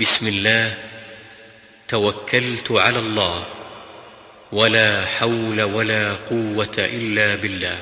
بسم الله. توكلت على الله. ولا حول ولا قوة إلا بالله.